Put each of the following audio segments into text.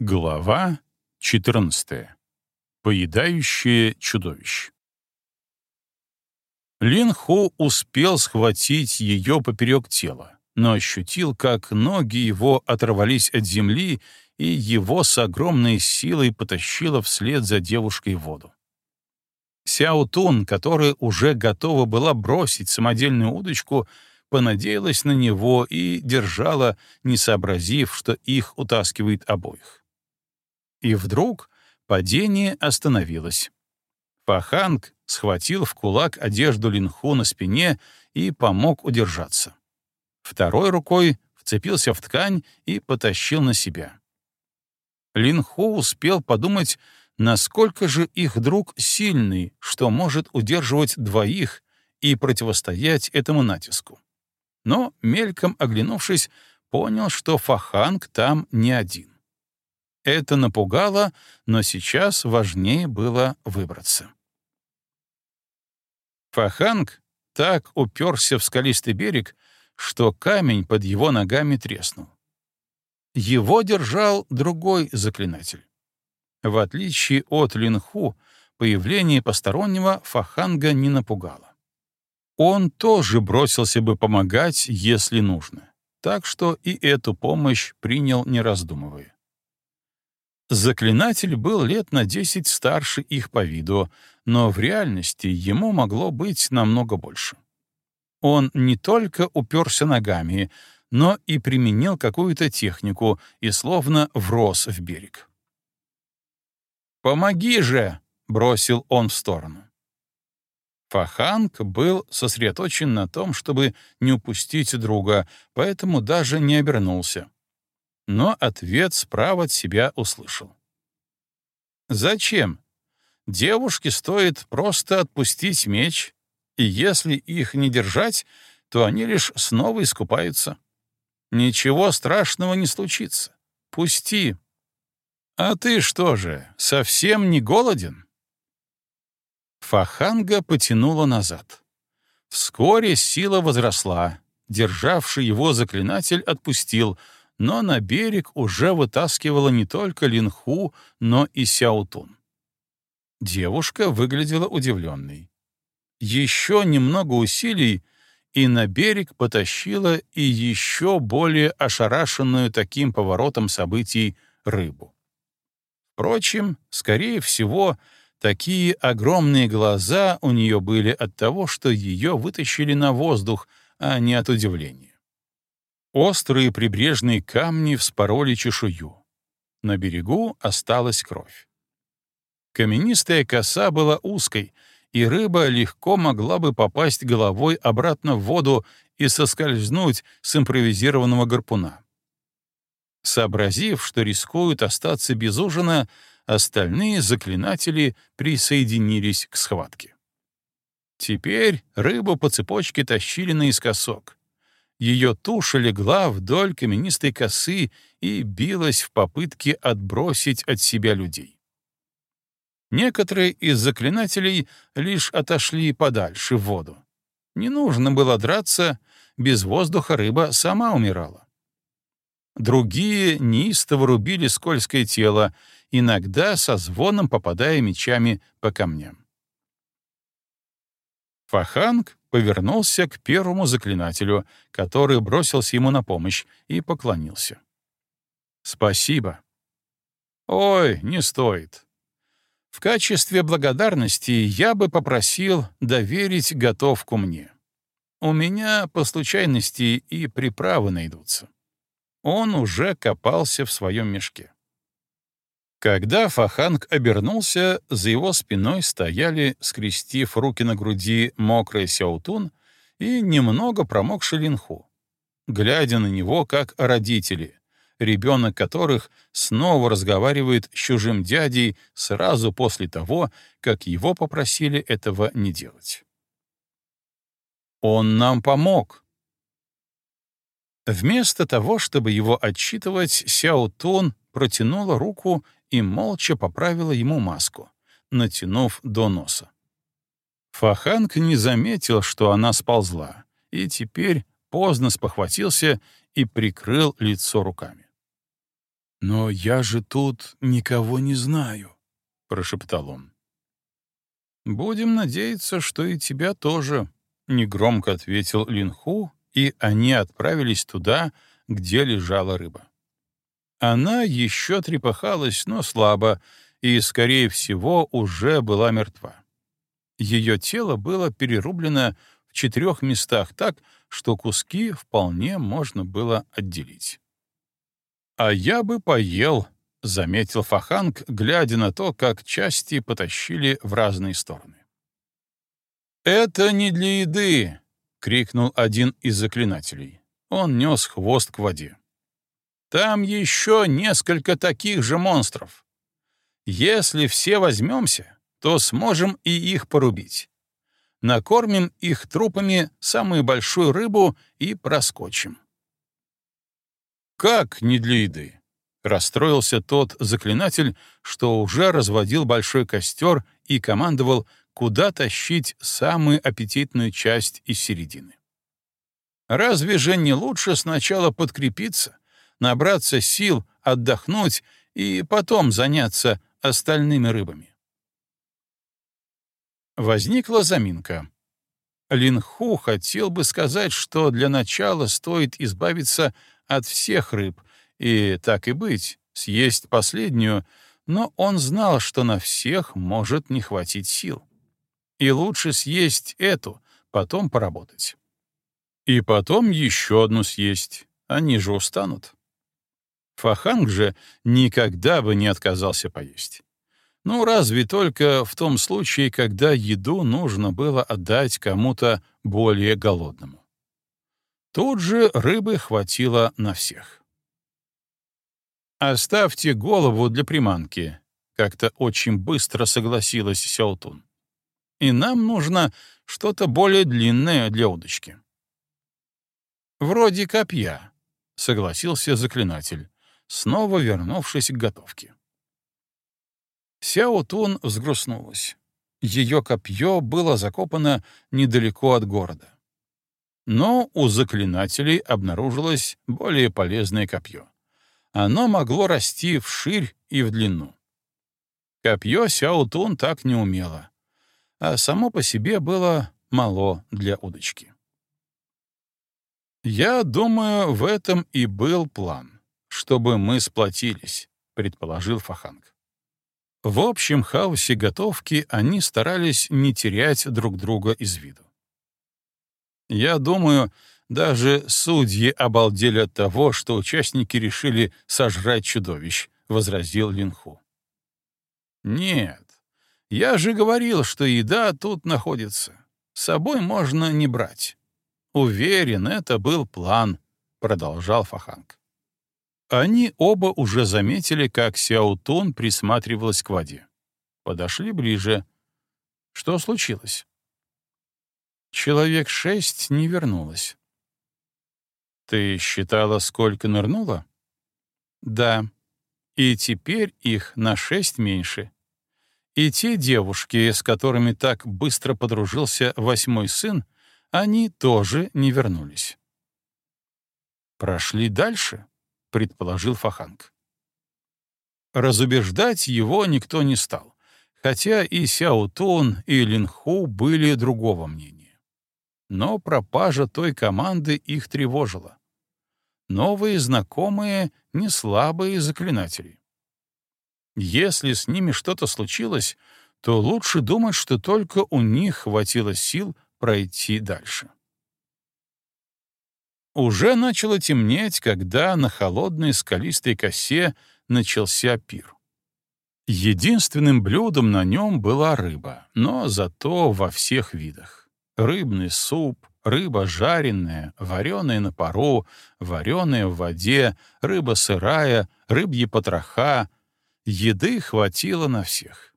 Глава 14. Поедающее чудовище. Лин Ху успел схватить ее поперек тела, но ощутил, как ноги его оторвались от земли, и его с огромной силой потащило вслед за девушкой в воду. Сяо Тун, которая уже готова была бросить самодельную удочку, понадеялась на него и держала, не сообразив, что их утаскивает обоих. И вдруг падение остановилось. Паханг схватил в кулак одежду Линху на спине и помог удержаться. Второй рукой вцепился в ткань и потащил на себя. Линху успел подумать, насколько же их друг сильный, что может удерживать двоих и противостоять этому натиску. Но, мельком оглянувшись, понял, что Фаханг там не один. Это напугало, но сейчас важнее было выбраться. Фаханг так уперся в скалистый берег, что камень под его ногами треснул. Его держал другой заклинатель. В отличие от Линху, появление постороннего Фаханга не напугало. Он тоже бросился бы помогать, если нужно, так что и эту помощь принял, не раздумывая. Заклинатель был лет на десять старше их по виду, но в реальности ему могло быть намного больше. Он не только уперся ногами, но и применил какую-то технику и словно врос в берег. «Помоги же!» — бросил он в сторону. Фаханг был сосредоточен на том, чтобы не упустить друга, поэтому даже не обернулся но ответ справа от себя услышал. «Зачем? Девушке стоит просто отпустить меч, и если их не держать, то они лишь снова искупаются. Ничего страшного не случится. Пусти. А ты что же, совсем не голоден?» Фаханга потянула назад. Вскоре сила возросла. Державший его заклинатель отпустил — но на берег уже вытаскивала не только Линху, но и Сяутун. Девушка выглядела удивленной. Еще немного усилий, и на берег потащила и еще более ошарашенную таким поворотом событий рыбу. Впрочем, скорее всего, такие огромные глаза у нее были от того, что ее вытащили на воздух, а не от удивления. Острые прибрежные камни вспороли чешую. На берегу осталась кровь. Каменистая коса была узкой, и рыба легко могла бы попасть головой обратно в воду и соскользнуть с импровизированного гарпуна. Сообразив, что рискуют остаться без ужина, остальные заклинатели присоединились к схватке. Теперь рыбу по цепочке тащили наискосок. Ее туша легла вдоль каменистой косы и билась в попытке отбросить от себя людей. Некоторые из заклинателей лишь отошли подальше в воду. Не нужно было драться, без воздуха рыба сама умирала. Другие неистово рубили скользкое тело, иногда со звоном попадая мечами по камням. Фаханг повернулся к первому заклинателю, который бросился ему на помощь, и поклонился. «Спасибо». «Ой, не стоит. В качестве благодарности я бы попросил доверить готовку мне. У меня по случайности и приправы найдутся». Он уже копался в своем мешке. Когда Фаханг обернулся, за его спиной стояли, скрестив руки на груди, мокрый Сяутун и немного промокший Линху, глядя на него как родители, ребенок которых снова разговаривает с чужим дядей сразу после того, как его попросили этого не делать. «Он нам помог», Вместо того, чтобы его отчитывать, Сяо Тун протянула руку и молча поправила ему маску, натянув до носа. Фаханг не заметил, что она сползла, и теперь поздно спохватился и прикрыл лицо руками. «Но я же тут никого не знаю», — прошептал он. «Будем надеяться, что и тебя тоже», — негромко ответил Линху, и они отправились туда, где лежала рыба. Она еще трепыхалась, но слабо, и, скорее всего, уже была мертва. Ее тело было перерублено в четырех местах так, что куски вполне можно было отделить. «А я бы поел», — заметил Фаханг, глядя на то, как части потащили в разные стороны. «Это не для еды!» — крикнул один из заклинателей. Он нес хвост к воде. «Там еще несколько таких же монстров. Если все возьмемся, то сможем и их порубить. Накормим их трупами самую большую рыбу и проскочим». «Как не для еды?» — расстроился тот заклинатель, что уже разводил большой костер и командовал, куда тащить самую аппетитную часть из середины. Разве же не лучше сначала подкрепиться, набраться сил, отдохнуть и потом заняться остальными рыбами? Возникла заминка. Линху хотел бы сказать, что для начала стоит избавиться от всех рыб и, так и быть, съесть последнюю, но он знал, что на всех может не хватить сил. И лучше съесть эту, потом поработать. И потом еще одну съесть, они же устанут. Фаханг же никогда бы не отказался поесть. Ну, разве только в том случае, когда еду нужно было отдать кому-то более голодному. Тут же рыбы хватило на всех. «Оставьте голову для приманки», — как-то очень быстро согласилась Сяутун. «И нам нужно что-то более длинное для удочки». «Вроде копья», — согласился заклинатель, снова вернувшись к готовке. Сяутун взгрустнулась. Ее копье было закопано недалеко от города. Но у заклинателей обнаружилось более полезное копье. Оно могло расти вширь и в длину. Копье Сяутун так не умело, а само по себе было мало для удочки. «Я думаю, в этом и был план, чтобы мы сплотились», — предположил Фаханг. В общем хаосе готовки они старались не терять друг друга из виду. Я думаю, даже судьи обалдели от того, что участники решили сожрать чудовищ, — возразил Линху. Нет, я же говорил, что еда тут находится. С собой можно не брать. Уверен, это был план, — продолжал Фаханг. Они оба уже заметили, как Сяутун присматривалась к воде. Подошли ближе. Что случилось? Человек шесть не вернулось. Ты считала, сколько нырнуло? Да. И теперь их на шесть меньше. И те девушки, с которыми так быстро подружился восьмой сын, они тоже не вернулись. «Прошли дальше», — предположил Фаханг. Разубеждать его никто не стал, хотя и Сяутун, и Линху были другого мнения но пропажа той команды их тревожила. Новые знакомые — не слабые заклинатели. Если с ними что-то случилось, то лучше думать, что только у них хватило сил пройти дальше. Уже начало темнеть, когда на холодной скалистой косе начался пир. Единственным блюдом на нем была рыба, но зато во всех видах рыбный суп, рыба жареная, вареная на пару, вареная в воде, рыба сырая, рыбьи потроха. Еды хватило на всех.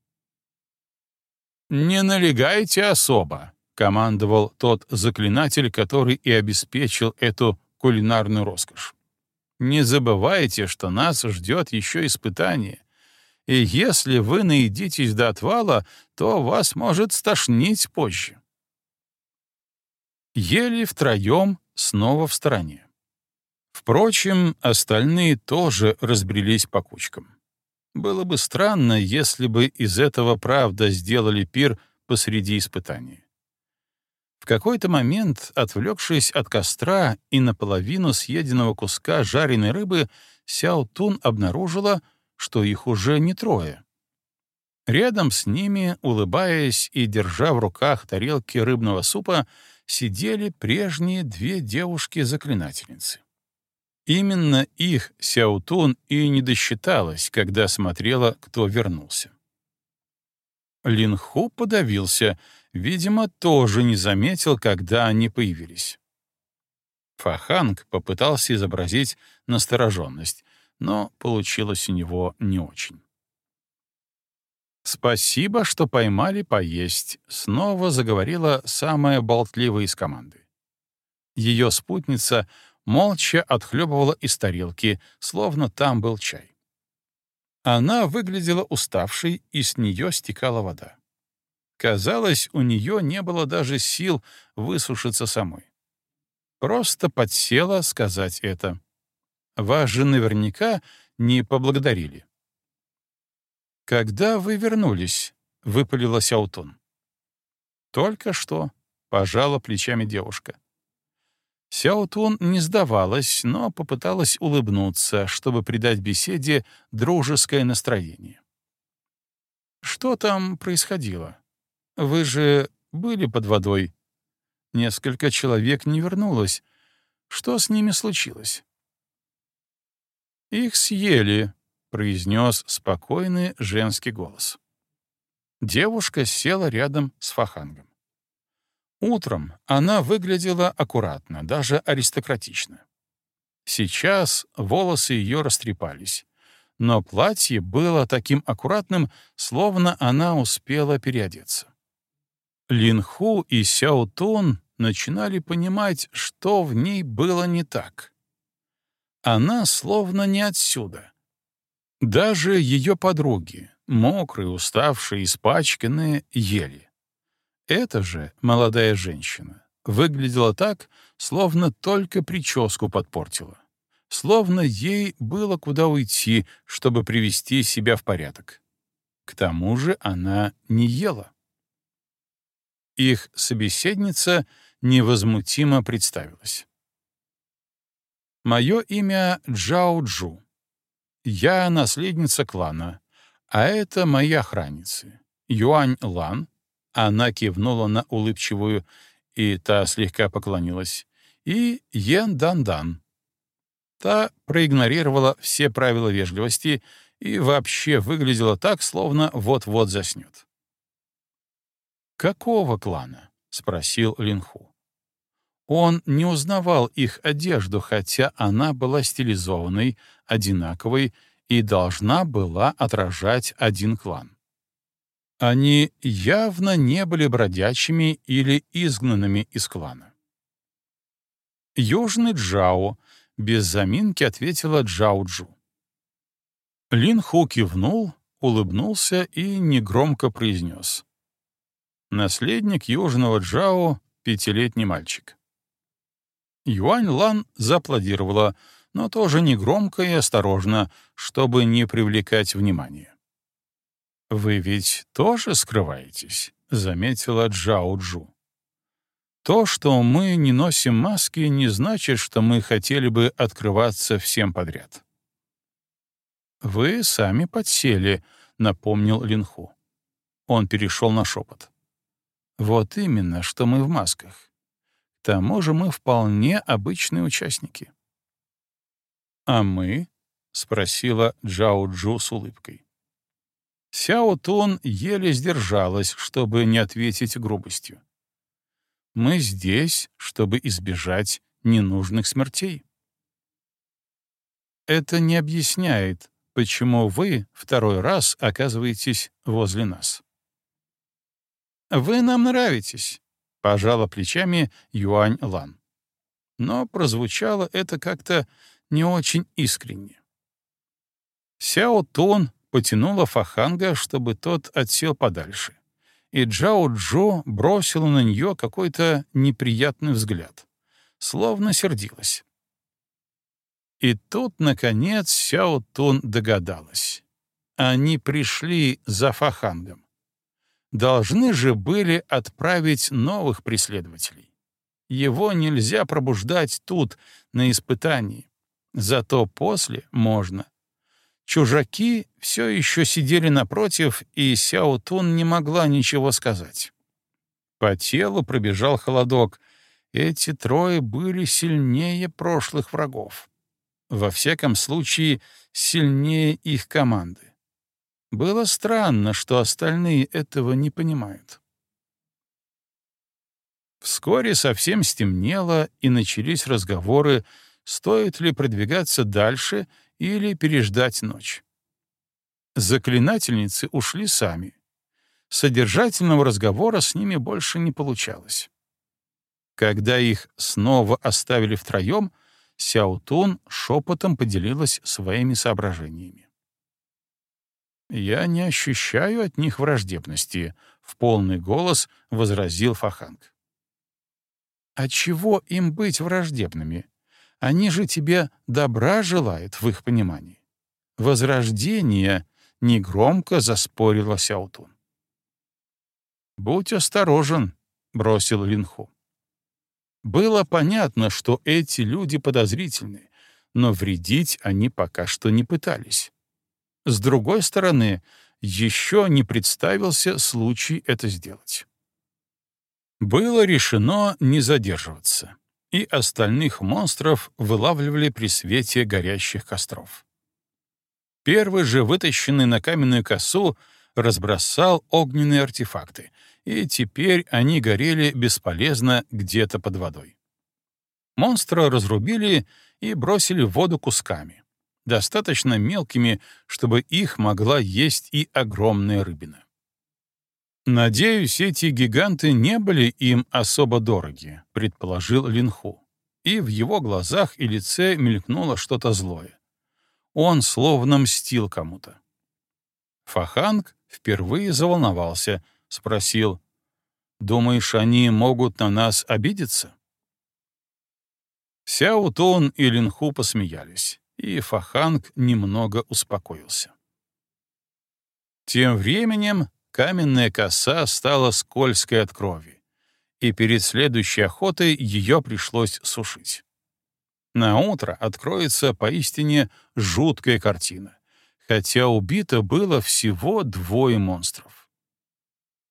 «Не налегайте особо», — командовал тот заклинатель, который и обеспечил эту кулинарную роскошь. «Не забывайте, что нас ждет еще испытание, и если вы наедитесь до отвала, то вас может стошнить позже». Ели втроем снова в стороне. Впрочем, остальные тоже разбрелись по кучкам. Было бы странно, если бы из этого правда сделали пир посреди испытания. В какой-то момент, отвлекшись от костра и наполовину съеденного куска жареной рыбы, Сяо Тун обнаружила, что их уже не трое. Рядом с ними, улыбаясь и держа в руках тарелки рыбного супа, сидели прежние две девушки-заклинательницы. Именно их Сяутун и не досчиталась, когда смотрела, кто вернулся. Линху подавился, видимо, тоже не заметил, когда они появились. Фаханг попытался изобразить настороженность, но получилось у него не очень. «Спасибо, что поймали поесть», — снова заговорила самая болтливая из команды. Ее спутница молча отхлебывала из тарелки, словно там был чай. Она выглядела уставшей, и с нее стекала вода. Казалось, у нее не было даже сил высушиться самой. Просто подсела сказать это. Вас же наверняка не поблагодарили. «Когда вы вернулись?» — выпалила Сяутун. «Только что», — пожала плечами девушка. Сяотун не сдавалась, но попыталась улыбнуться, чтобы придать беседе дружеское настроение. «Что там происходило? Вы же были под водой. Несколько человек не вернулось. Что с ними случилось?» «Их съели», — произнес спокойный женский голос. Девушка села рядом с Фахангом. Утром она выглядела аккуратно, даже аристократично. Сейчас волосы ее растрепались, но платье было таким аккуратным, словно она успела переодеться. Линху и Сяо Тун начинали понимать, что в ней было не так. Она словно не отсюда. Даже ее подруги, мокрые, уставшие, испачканные, ели. Эта же молодая женщина выглядела так, словно только прическу подпортила. Словно ей было куда уйти, чтобы привести себя в порядок. К тому же она не ела. Их собеседница невозмутимо представилась. «Мое имя Джао Джу. Я наследница клана, а это мои охранницы. Юань Лан, она кивнула на улыбчивую, и та слегка поклонилась. И Йен Дан-Дан. Та проигнорировала все правила вежливости и вообще выглядела так, словно вот-вот заснет. «Какого клана?» — спросил Линху. Он не узнавал их одежду, хотя она была стилизованной, одинаковой и должна была отражать один клан. Они явно не были бродячими или изгнанными из клана. «Южный Джао», — без заминки ответила Джао-Джу. Лин Ху кивнул, улыбнулся и негромко произнес. «Наследник Южного Джао — пятилетний мальчик». Юань Лан зааплодировала, но тоже негромко и осторожно, чтобы не привлекать внимания. «Вы ведь тоже скрываетесь?» — заметила Джао Джу. «То, что мы не носим маски, не значит, что мы хотели бы открываться всем подряд». «Вы сами подсели», — напомнил Линху. Он перешел на шепот. «Вот именно, что мы в масках. К тому же мы вполне обычные участники». «А мы?» — спросила Джао Джу с улыбкой. Сяо Тун еле сдержалась, чтобы не ответить грубостью. «Мы здесь, чтобы избежать ненужных смертей». Это не объясняет, почему вы второй раз оказываетесь возле нас. «Вы нам нравитесь», — пожала плечами Юань Лан. Но прозвучало это как-то не очень искренне. Сяо Тун потянула Фаханга, чтобы тот отсел подальше. И Джао Джо бросила на нее какой-то неприятный взгляд, словно сердилась. И тут, наконец, Сяо Тун догадалась. Они пришли за Фахангом. Должны же были отправить новых преследователей. Его нельзя пробуждать тут, на испытании. Зато после можно. Чужаки все еще сидели напротив, и Сяо Тун не могла ничего сказать. По телу пробежал холодок. Эти трое были сильнее прошлых врагов. Во всяком случае, сильнее их команды. Было странно, что остальные этого не понимают. Вскоре совсем стемнело, и начались разговоры, стоит ли продвигаться дальше или переждать ночь. Заклинательницы ушли сами. Содержательного разговора с ними больше не получалось. Когда их снова оставили втроем, Сяутун шепотом поделилась своими соображениями. «Я не ощущаю от них враждебности», — в полный голос возразил Фаханг. «А чего им быть враждебными? Они же тебе добра желают в их понимании. Возрождение — негромко заспорила Сяутун. «Будь осторожен», — бросил Линху. Было понятно, что эти люди подозрительны, но вредить они пока что не пытались. С другой стороны, еще не представился случай это сделать. Было решено не задерживаться, и остальных монстров вылавливали при свете горящих костров. Первый же, вытащенный на каменную косу, разбросал огненные артефакты, и теперь они горели бесполезно где-то под водой. Монстра разрубили и бросили в воду кусками достаточно мелкими, чтобы их могла есть и огромная рыбина. «Надеюсь, эти гиганты не были им особо дороги», — предположил Линху. И в его глазах и лице мелькнуло что-то злое. Он словно мстил кому-то. Фаханг впервые заволновался, спросил, «Думаешь, они могут на нас обидеться?» Сяутун и Линху посмеялись и Фаханг немного успокоился. Тем временем каменная коса стала скользкой от крови, и перед следующей охотой ее пришлось сушить. На утро откроется поистине жуткая картина, хотя убито было всего двое монстров.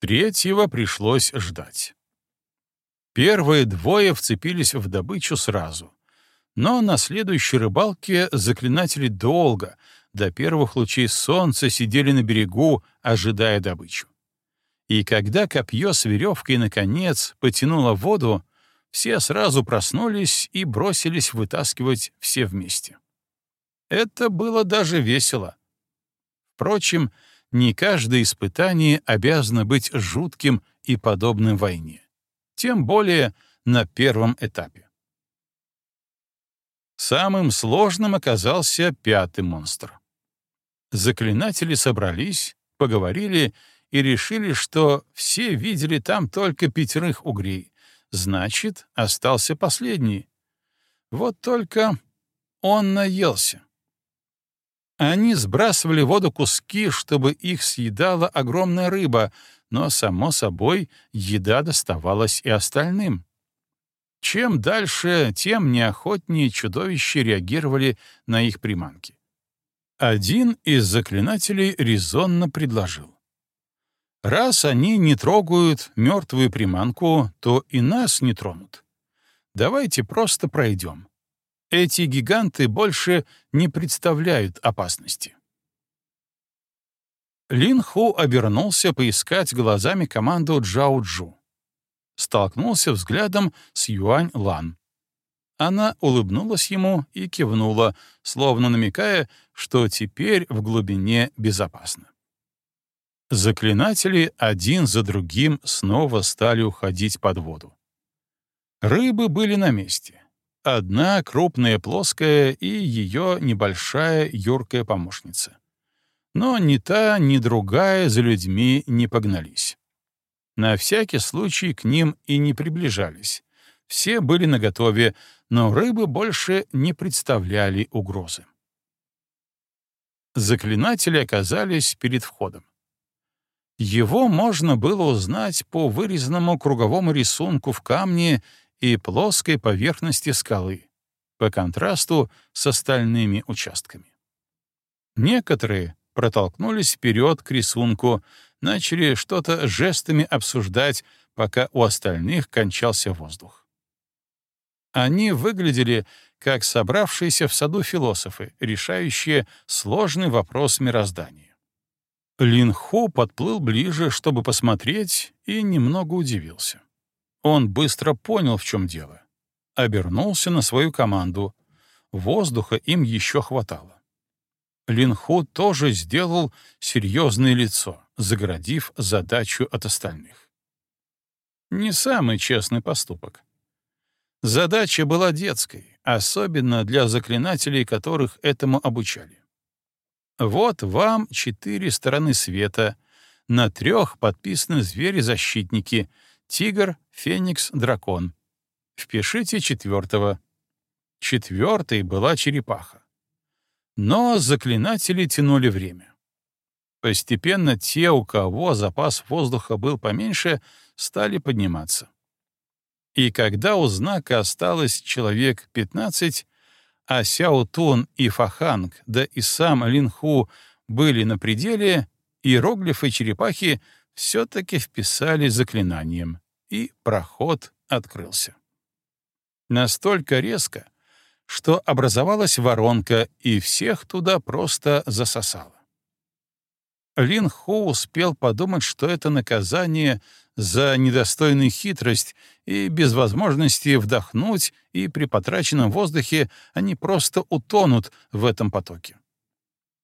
Третьего пришлось ждать. Первые двое вцепились в добычу сразу, но на следующей рыбалке заклинатели долго, до первых лучей солнца, сидели на берегу, ожидая добычу. И когда копье с веревкой, наконец, потянуло воду, все сразу проснулись и бросились вытаскивать все вместе. Это было даже весело. Впрочем, не каждое испытание обязано быть жутким и подобным войне. Тем более на первом этапе. Самым сложным оказался пятый монстр. Заклинатели собрались, поговорили и решили, что все видели там только пятерых угрей. Значит, остался последний. Вот только он наелся. Они сбрасывали в воду куски, чтобы их съедала огромная рыба, но, само собой, еда доставалась и остальным. Чем дальше, тем неохотнее чудовища реагировали на их приманки. Один из заклинателей резонно предложил. «Раз они не трогают мертвую приманку, то и нас не тронут. Давайте просто пройдем. Эти гиганты больше не представляют опасности». Лин Ху обернулся поискать глазами команду Джао Джу столкнулся взглядом с Юань Лан. Она улыбнулась ему и кивнула, словно намекая, что теперь в глубине безопасно. Заклинатели один за другим снова стали уходить под воду. Рыбы были на месте. Одна крупная плоская и ее небольшая юркая помощница. Но ни та, ни другая за людьми не погнались. На всякий случай к ним и не приближались. Все были наготове, но рыбы больше не представляли угрозы. Заклинатели оказались перед входом. Его можно было узнать по вырезанному круговому рисунку в камне и плоской поверхности скалы, по контрасту с остальными участками. Некоторые протолкнулись вперед к рисунку, начали что-то жестами обсуждать, пока у остальных кончался воздух. Они выглядели как собравшиеся в саду философы, решающие сложный вопрос мироздания. Лин Хо подплыл ближе, чтобы посмотреть, и немного удивился. Он быстро понял, в чем дело. Обернулся на свою команду. Воздуха им еще хватало. Лин Хо тоже сделал серьезное лицо, загородив задачу от остальных. Не самый честный поступок. Задача была детской, особенно для заклинателей, которых этому обучали. Вот вам четыре стороны света, на трех подписаны звери-защитники — тигр, феникс, дракон. Впишите четвертого. Четвертой была черепаха. Но заклинатели тянули время. Постепенно те, у кого запас воздуха был поменьше, стали подниматься. И когда у знака осталось человек 15, а Сяо Тун и Фаханг, да и сам Линху были на пределе, иероглифы черепахи все-таки вписали заклинанием, и проход открылся. Настолько резко, что образовалась воронка, и всех туда просто засосало. Лин Ху успел подумать, что это наказание за недостойную хитрость, и без возможности вдохнуть, и при потраченном воздухе они просто утонут в этом потоке.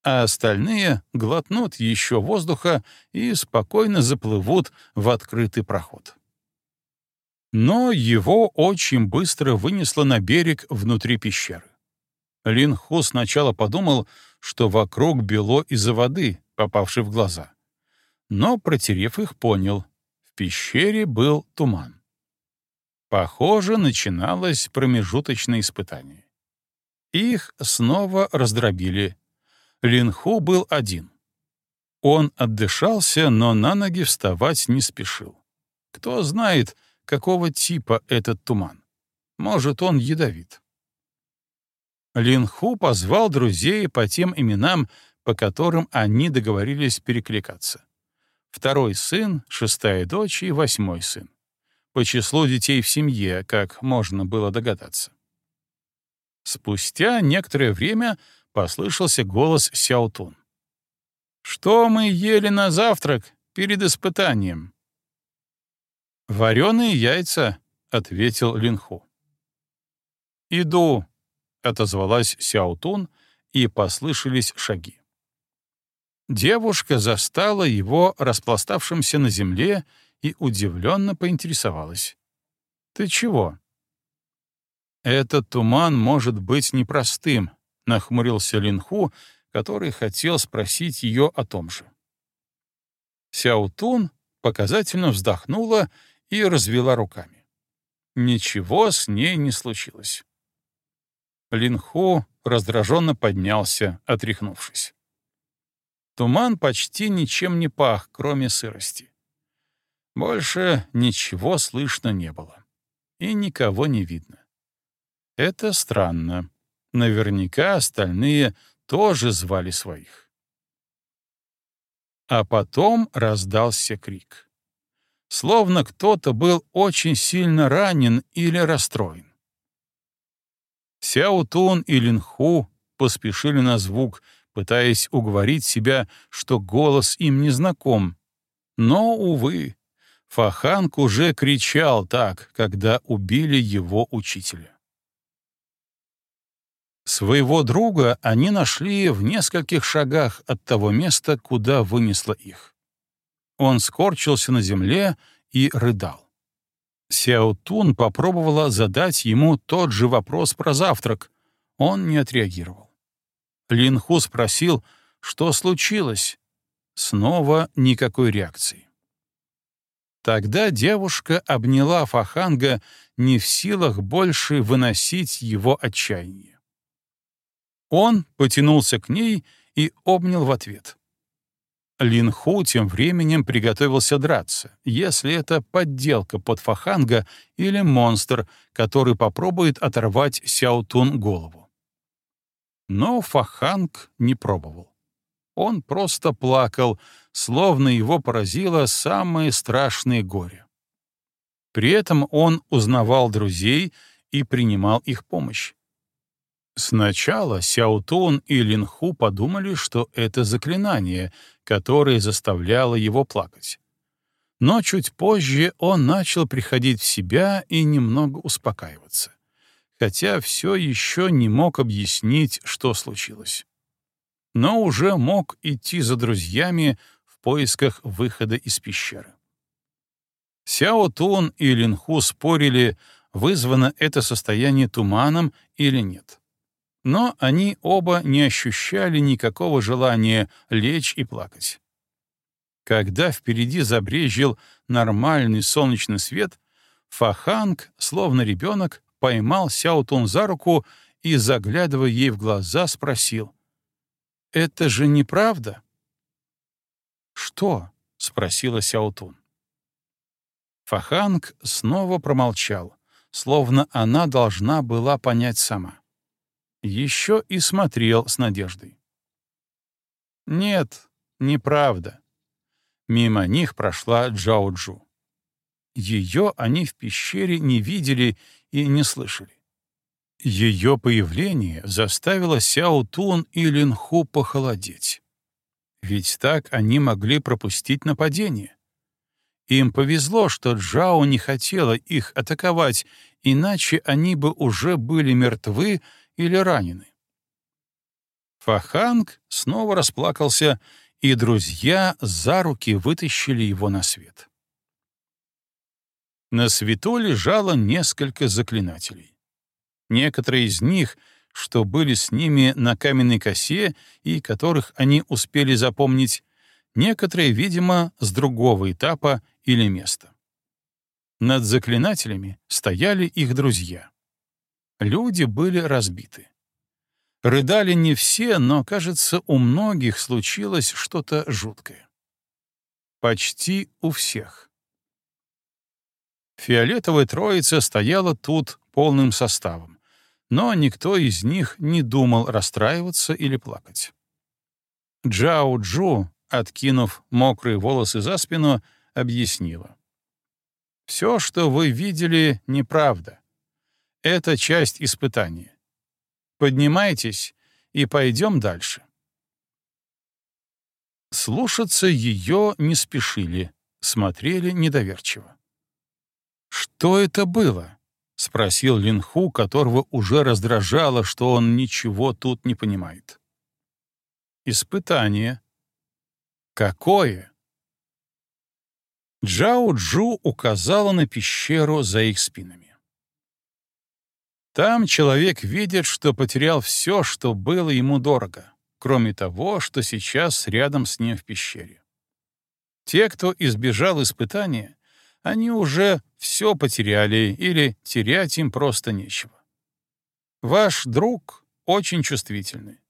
А остальные глотнут еще воздуха и спокойно заплывут в открытый проход. Но его очень быстро вынесло на берег внутри пещеры. Лин Ху сначала подумал, что вокруг бело из-за воды, попавшей в глаза. Но, протерев их, понял — пещере был туман. Похоже, начиналось промежуточное испытание. Их снова раздробили. Линху был один. Он отдышался, но на ноги вставать не спешил. Кто знает, какого типа этот туман. Может, он ядовит. Линху позвал друзей по тем именам, по которым они договорились перекликаться второй сын, шестая дочь и восьмой сын. По числу детей в семье, как можно было догадаться. Спустя некоторое время послышался голос Сяутун. «Что мы ели на завтрак перед испытанием?» «Вареные яйца», — ответил Линху. «Иду», — отозвалась Сяутун, и послышались шаги. Девушка застала его распластавшимся на земле и удивленно поинтересовалась. «Ты чего?» «Этот туман может быть непростым», — нахмурился Линху, который хотел спросить ее о том же. Сяутун показательно вздохнула и развела руками. Ничего с ней не случилось. Линху раздраженно поднялся, отряхнувшись. Туман почти ничем не пах, кроме сырости. Больше ничего слышно не было. И никого не видно. Это странно. Наверняка остальные тоже звали своих. А потом раздался крик. Словно кто-то был очень сильно ранен или расстроен. Сяутун и Линху поспешили на звук, пытаясь уговорить себя, что голос им не знаком. Но, увы, Фаханг уже кричал так, когда убили его учителя. Своего друга они нашли в нескольких шагах от того места, куда вынесло их. Он скорчился на земле и рыдал. Сяо Тун попробовала задать ему тот же вопрос про завтрак. Он не отреагировал. Линху спросил, что случилось. Снова никакой реакции. Тогда девушка обняла Фаханга, не в силах больше выносить его отчаяние. Он потянулся к ней и обнял в ответ. Лин Ху тем временем приготовился драться, если это подделка под Фаханга или монстр, который попробует оторвать Сяутун голову. Но Фаханг не пробовал. Он просто плакал, словно его поразило самое страшное горе. При этом он узнавал друзей и принимал их помощь. Сначала Сяутун и Линху подумали, что это заклинание, которое заставляло его плакать. Но чуть позже он начал приходить в себя и немного успокаиваться, хотя все еще не мог объяснить, что случилось. Но уже мог идти за друзьями в поисках выхода из пещеры. Сяо Тун и Линху спорили, вызвано это состояние туманом или нет. Но они оба не ощущали никакого желания лечь и плакать. Когда впереди забрежил нормальный солнечный свет, Фаханг, словно ребенок, поймал Сяотун за руку и, заглядывая ей в глаза, спросил. «Это же неправда?» «Что?» — спросила Сяотун. Фаханг снова промолчал, словно она должна была понять сама. Еще и смотрел с надеждой. «Нет, неправда». Мимо них прошла Джао-Джу. Ее они в пещере не видели и не слышали. Ее появление заставило Сяо Тун и Линху похолодеть. Ведь так они могли пропустить нападение. Им повезло, что Джао не хотела их атаковать, иначе они бы уже были мертвы или ранены. Фаханг снова расплакался, и друзья за руки вытащили его на свет. На свету лежало несколько заклинателей. Некоторые из них, что были с ними на каменной косе и которых они успели запомнить, некоторые, видимо, с другого этапа или места. Над заклинателями стояли их друзья. Люди были разбиты. Рыдали не все, но, кажется, у многих случилось что-то жуткое. Почти у всех. Фиолетовая троица стояла тут полным составом, но никто из них не думал расстраиваться или плакать. Джао Джу, откинув мокрые волосы за спину, объяснила. «Все, что вы видели, неправда. Это часть испытания. Поднимайтесь и пойдем дальше». Слушаться ее не спешили, смотрели недоверчиво. «Что это было?» — спросил Линху, которого уже раздражало, что он ничего тут не понимает. «Испытание». «Какое?» Джао Джу указала на пещеру за их спинами. Там человек видит, что потерял все, что было ему дорого, кроме того, что сейчас рядом с ним в пещере. Те, кто избежал испытания, они уже все потеряли или терять им просто нечего. Ваш друг очень чувствительный.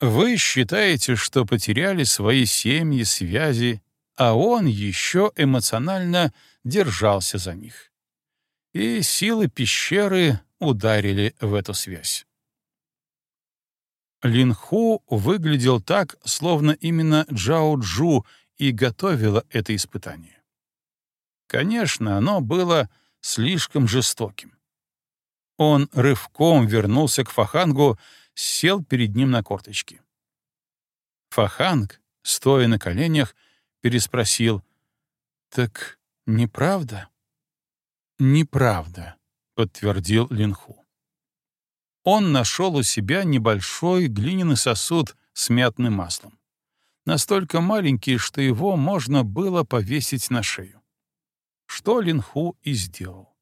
Вы считаете, что потеряли свои семьи, связи а он еще эмоционально держался за них. И силы пещеры ударили в эту связь. Линху выглядел так, словно именно Джао Джу и готовила это испытание. Конечно, оно было слишком жестоким. Он рывком вернулся к Фахангу, сел перед ним на корточки. Фаханг, стоя на коленях, переспросил. «Так неправда?» «Неправда», — подтвердил Линху. Он нашел у себя небольшой глиняный сосуд с мятным маслом. Настолько маленький, что его можно было повесить на шею. Что Линху и сделал.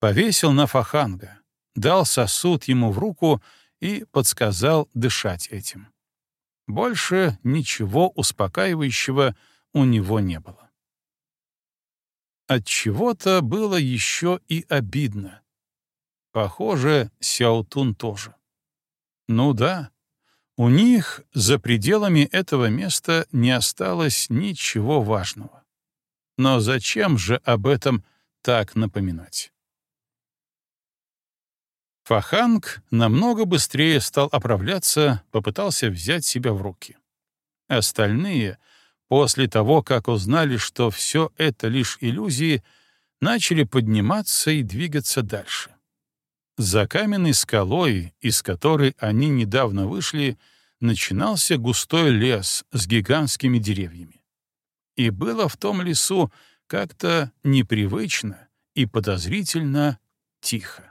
Повесил на Фаханга, дал сосуд ему в руку и подсказал дышать этим. Больше ничего успокаивающего у него не было. От чего-то было еще и обидно. Похоже, Сяутун тоже. Ну да, у них за пределами этого места не осталось ничего важного. Но зачем же об этом так напоминать? Фаханг намного быстрее стал оправляться, попытался взять себя в руки. Остальные, после того, как узнали, что все это лишь иллюзии, начали подниматься и двигаться дальше. За каменной скалой, из которой они недавно вышли, начинался густой лес с гигантскими деревьями. И было в том лесу как-то непривычно и подозрительно тихо.